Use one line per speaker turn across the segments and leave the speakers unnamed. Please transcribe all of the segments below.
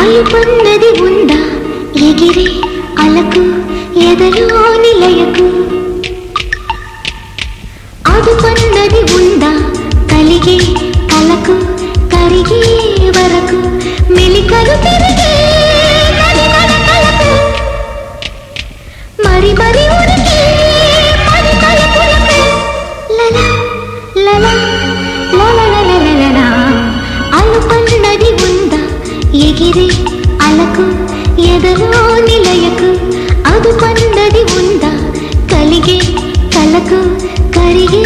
అలుపన్నది ఉందా ఎగిరి అలకు ఎదలో నిలయకు? అదుపన్నది ఉందా కలిగే కరిగే వరకు మెలికలు తిరిగే మరి మరి ఉరికి అలుపన్నది ఉందా ఎగిరే అలకు ఎదలో నిలయకు. అదుపన్నది ఉందా కలిగే కలకు కరిగే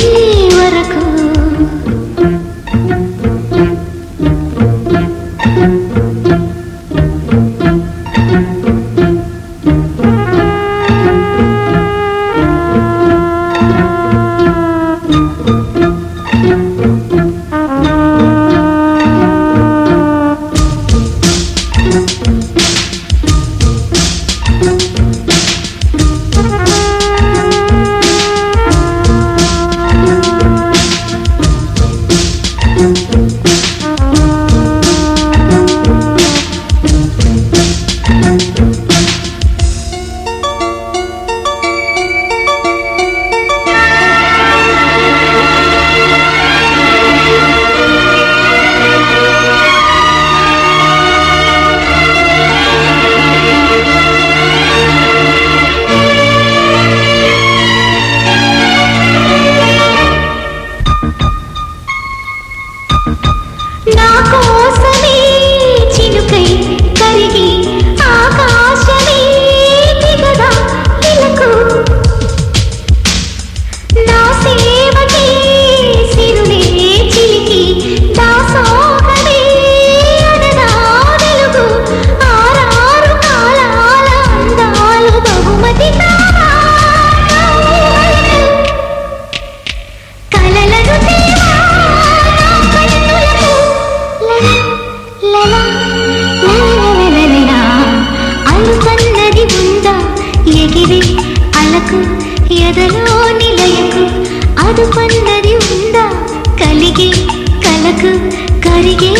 కరిగి ఎదలో నిలయకు అదుపన్నది ఉందా? కలిగే కలకు కరిగే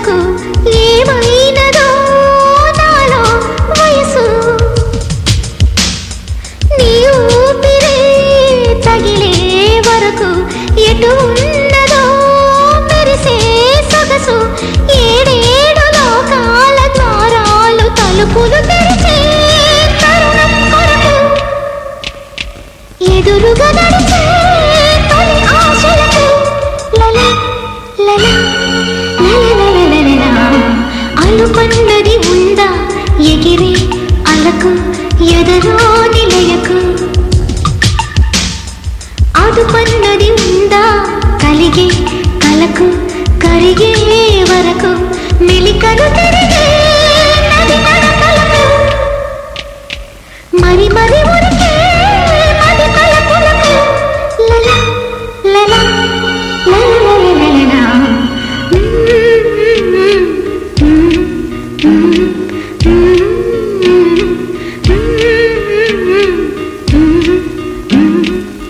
వరకు ఏమైనదో నాలో వయసు. నీ ఊపిరే తగిలే వరకు ఎటు ఉన్నదో మెరిసే సొగసు. ఏడేడు లోకాల ద్వారాలు తలుపులు అలుపన్నది ఉందా? ఎగిరే అలకు ఎదరో నిలయకు. అదుపన్నది ఉందా? కలిగే కలకు కరిగే వరకు. మెలికలు తిరిగే